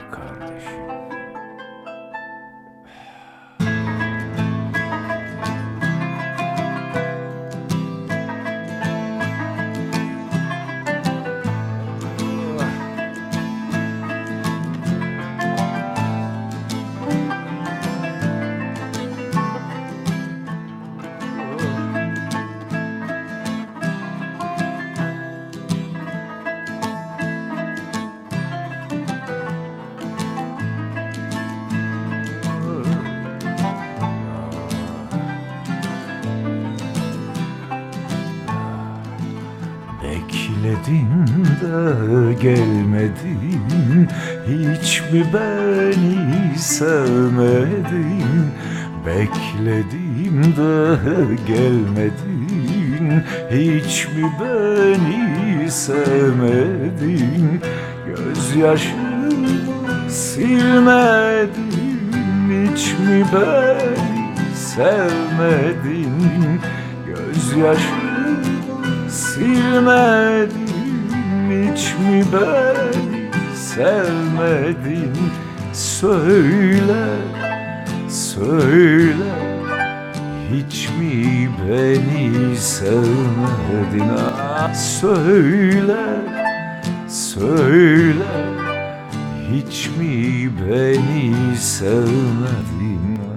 کار دستی Bekledin de gelmedin Hiç mi beni sevmedin. Bekledim de gelmedin Hiç mi beni sevmedin. Gözyaşımı silmedin Hiç mi beni sevmedin. Gözyaşımı silmedin Hiç mi beni sevmedin Söyle, söyle. Hiç mi beni sevmedin? Söyle, söyle. Hiç mi beni sevmedin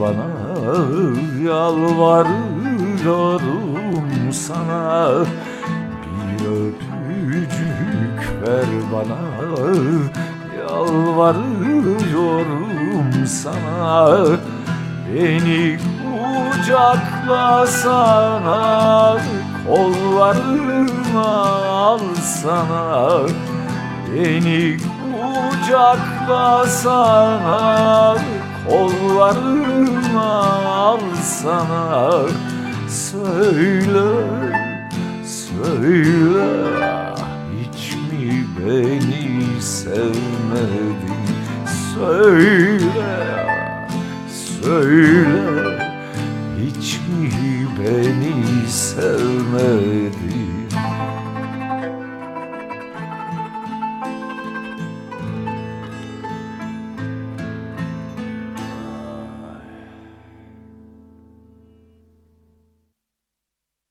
bana Yalvarıyorum sana. Bir öpücük ver bana Yalvarıyorum sana. Beni kucaklasana Kollarıma alsana Beni kucaklasana Kollarıma alsana Söyle, söyle. Hiç mi beni sevmedin? Söyle, söyle. Hiç mi beni sevmedin